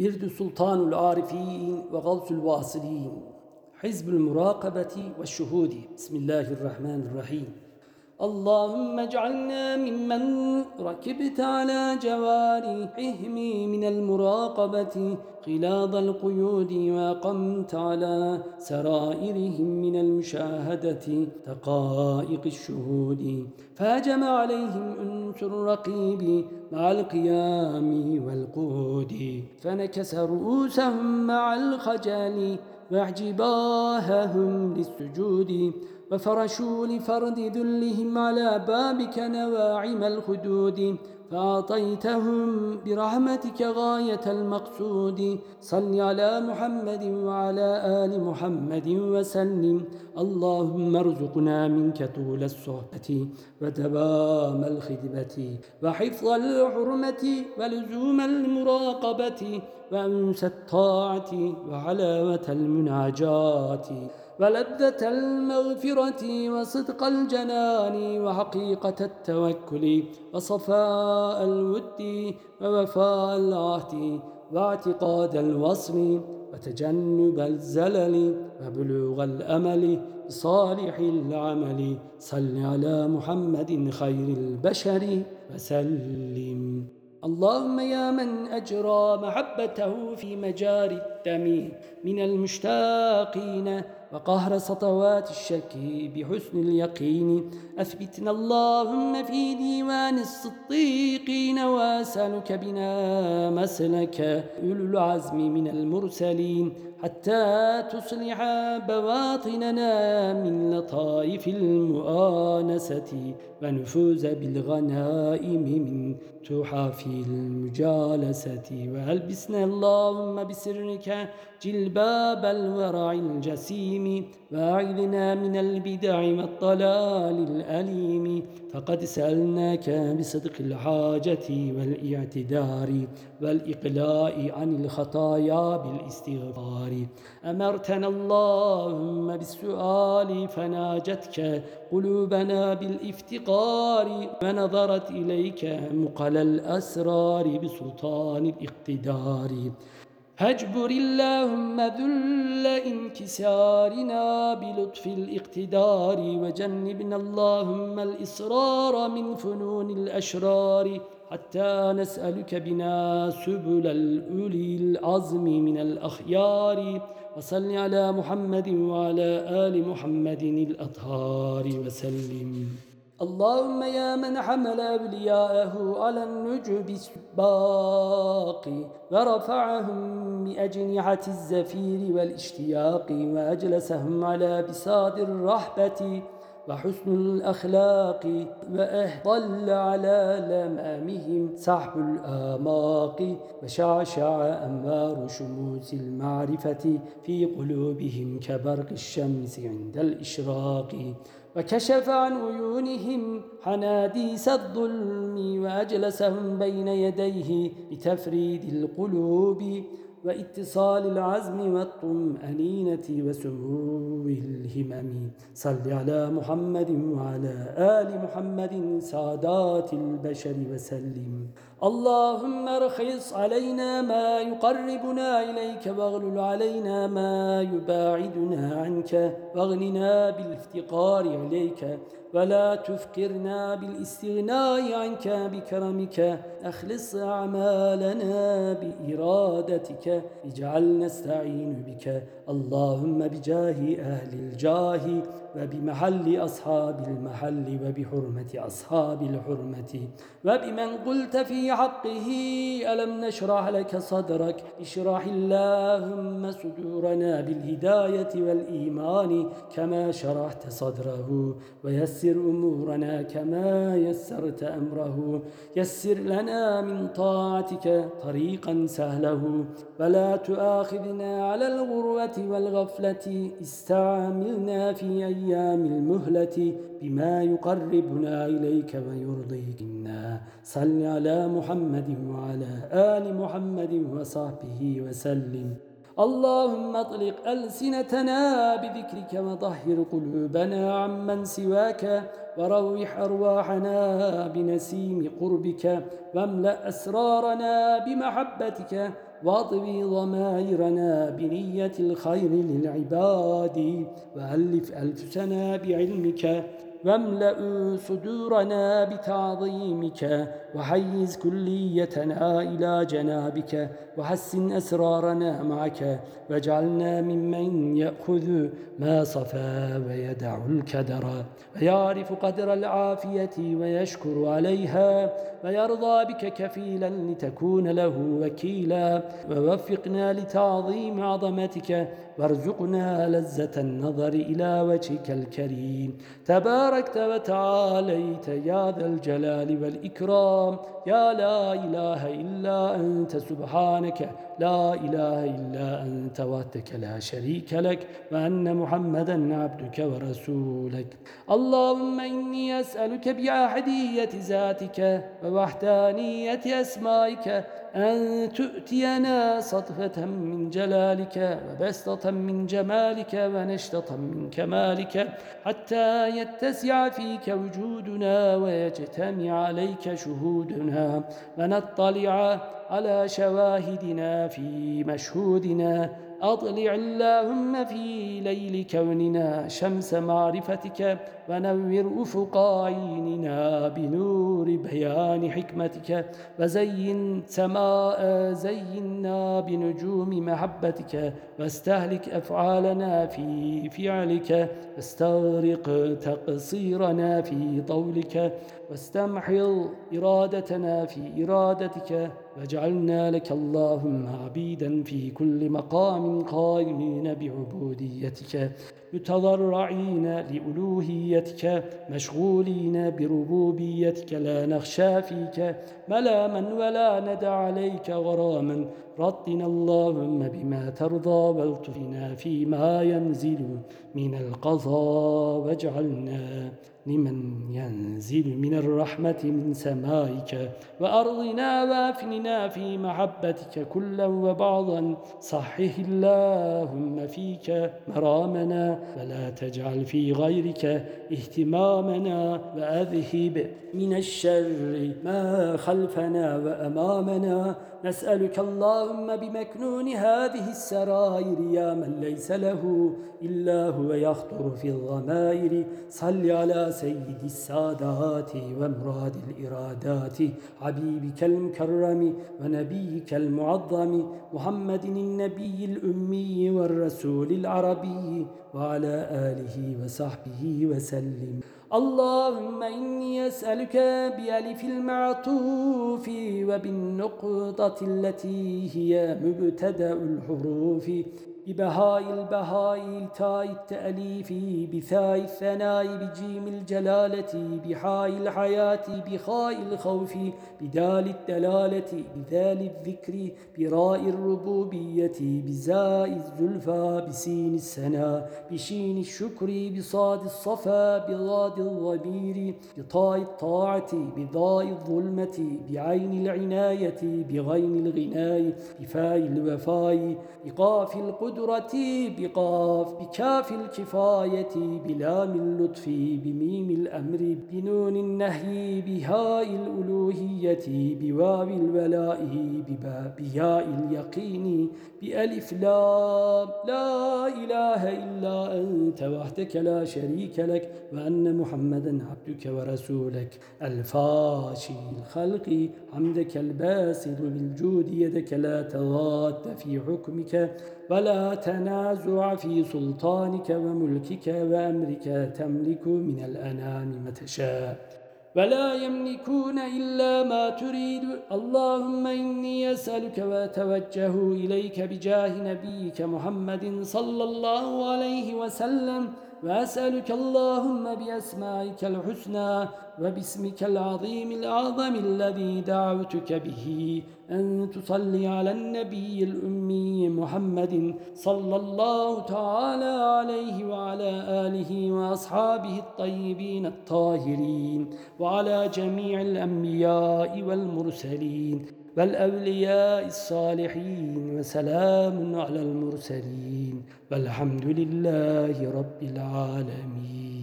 ورد سلطان العارفين وغوث الواصلين. حزب المراقبة والشهود. بسم الله الرحمن الرحيم. اللهم اجعلنا ممن ركبت على جوارحهم من المراقبة خلاض القيود وقمت على سرائرهم من المشاهدة دقائق الشهود. فهجم عليهم أنس الرقيب مع القيام والقود فنكس رؤوسهم مع الخجل واعجباههم للسجود. وفرشوا لفرد ذلهم على بابك نواعم الخدود فأعطيتهم برحمتك غاية المقصود. صل على محمد وعلى آل محمد وسلم. اللهم ارزقنا منك طول الصحبة ودوام الخدمة وحفظ الحرمة ولزوم المراقبة وأنس الطاعة وعلاوة المناجات ولذة المغفرة وصدق الجنان وحقيقة التوكل وصفاء الود ووفاء العهد واعتقاد الوصل وتجنب الزلل وبلوغ الأمل بصالح العمل. صل على محمد خير البشر وسلم. اللهم يا من أجرى محبته في مجاري الدم من المشتاقين وقهر سطوات الشك بحسن اليقين. أثبتنا اللهم في ديوان الصديقين وأسألك بنا مسلك أولو العزم من المرسلين حتى تصلح بواطننا من لطائف المؤانسة ونفوز بالغنائم من تحاف المجالسة. وألبسنا اللهم بسرك جلباب الورع الجسيم واعذنا من البدع والضلال الأليم. فقد سألناك بصدق الحاجة والاعتدار والإقلاء عن الخطايا بالاستغفار. أمرتنا اللهم بالسؤال فناجتك قلوبنا بالإفتقار. ونظرت إليك مقل الأسرار بسلطان الاقتدار. هجبر اللهم ذل انكسارنا بلطف الاقتدار وجنبنا اللهم الإصرار من فنون الأشرار حتى نسألك بنا سبل الأولي العظم من الأخيار. وصل على محمد وعلى آل محمد الأطهار وسلم. اللهم يا من حمل أولياءه على النجب السباق ورفعهم بأجنحة الزفير والاشتياق وأجلسهم على بساط الرحبة وحسن الأخلاق وأهضل على لمامهم سحب الآماق وشعشع أنوار شموس المعرفة في قلوبهم كبرق الشمس عند الإشراق وكشف عن عيونهم حناديس الظلم وأجلسهم بين يديه بتفريد القلوب وإتصال العزم والطمأنينة وسمو الهمم. صل على محمد وعلى آل محمد سادات البشر وسلم. اللهم ارخص علينا ما يقربنا إليك واغلل علينا ما يباعدنا عنك واغننا بالافتقار إليك ولا تفكرنا بالاستغناء عنك بكرمك. أخلص أعمالنا بإرادتك. اجعل نستعين بك. اللهم بجاه أهل الجاه. وبمحل أصحاب المحل وبحرمة أصحاب الحرمة. وبمن قلت في حقه ألم نشرح لك صدرك؟ اشرح اللهم صدورنا بالهداية والإيمان كما شرحت صدره. ويسر أمورنا كما يسرت أمره. يسر لنا من طاعتك طريقا سهله. ولا تؤاخذنا على الغروة والغفلة. استعملنا في أيام المهلة بما يقربنا إليك ويرضيك إنا صل على محمد وعلى آل محمد وصحبه وسلم. اللهم اطلق ألسنتنا بذكرك وطهر قلوبنا عمن سواك وروح أرواحنا بنسيم قربك واملأ أسرارنا بمحبتك وأطوي ضمائرنا بنية الخير للعباد وألف ألفسنا بعلمك واملأ صدورنا بتعظيمك وحيز كليتنا إلى جنابك وحسن أسرارنا معك واجعلنا ممن يأخذ ما صفى ويدع الكدر. ويعرف قدر العافية ويشكر عليها ويرضى بك كفيلا لتكون له وكيلا. ووفقنا لتعظيم عظمتك وارزقنا لذة النظر إلى وجهك الكريم. تباركت وتعاليت يا ذا الجلال والإكرام. يا لا إله إلا أنت سبحانك. لا إله إلا أنت وحدك لا شريك لك وأن محمدا عبدك ورسولك. اللهم إني أسألك بأحدية ذاتك ووحدانية أسمائك أن تؤتينا صدفة من جلالك وبسطة من جمالك ونشطة من كمالك حتى يتسع فيك وجودنا ويجتمع عليك شهودنا ونطلع على شواهدنا في مشهودنا. أطلع اللهم في ليل كوننا شمس معرفتك ونور أفق عيننا بنور بيان حكمتك. وزين سماء زينا بنجوم محبتك. واستهلك أفعالنا في فعلك. واستغرق تقصيرنا في طولك. واستمحل إرادتنا في إرادتك. واجعلنا لك اللهم عبيدا في كل مقام قائمين بعبوديتك متضرعين لألوهيتك مشغولين بربوبيتك لا نخشى فيك ملاما ولا ندع عليك غراما رضنا اللهم بما ترضى والطفنا فيما ينزل من القضاء واجعلنا لمن ينزل من الرحمة من سمائك وأرضنا وافننا في محبتك كلا وبعضا صحه اللهم فيك مرامنا ولا تجعل في غيرك اهتمامنا وأذهب من الشر ما خلفنا وأمامنا نسألك اللهم بمكنون هذه السرائر يا من ليس له إلا هو يخطر في الضمائر صل على سيد السادات ومراد الإرادات حبيبك المكرم ونبيك المعظم محمد النبي الأمي والرسول العربي وعلى آله وصحبه وسلم. اللهم إني أسألك بألف المعطوف وبالنقطة التي هي مبتدأ الحروف. ببهاء البهاء تاء التأليف بثاء الثناء بجيم الجلالة بحاء الحياة بخاء الخوف بدال الدلالة بذال الذكر براء الربوبية بزاء الزلفى بسين السنا بشين الشكر بصاد الصفا بضاد الضمير بطاء الطاعة بضاء الظلمة بعين العناية بغين الغناء بفاء الوفاء بقاف القدر قدرتي بقاف بكاف الكفاية بلام اللطف بميم الأمر بنون النهي بهاء الألوهية بواو الولاء بياء اليقين بألف لام. لا إله إلا أنت وحدك لا شريك لك وأن محمدا عبدك ورسولك. الفاشي الخلق حمدك الباسط بالجود يدك لا تضاد في حكمك ولا تنازع في سلطانك وملكك وأمرك تملك من الأنام ما تشاء. ولا يملكون إلا ما تريد. اللهم إني أسألك وأتوجه إليك بجاه نبيك محمد صلى الله عليه وسلم وأسألك اللهم بأسمائك الحسنى وباسمك العظيم الأعظم الذي دعوتك به أن تصلي على النبي الأمي محمد صلى الله تعالى عليه وعلى آله وأصحابه الطيبين الطاهرين وعلى جميع الأنبياء والمرسلين والأولياء الصالحين وسلام على المرسلين والحمد لله رب العالمين.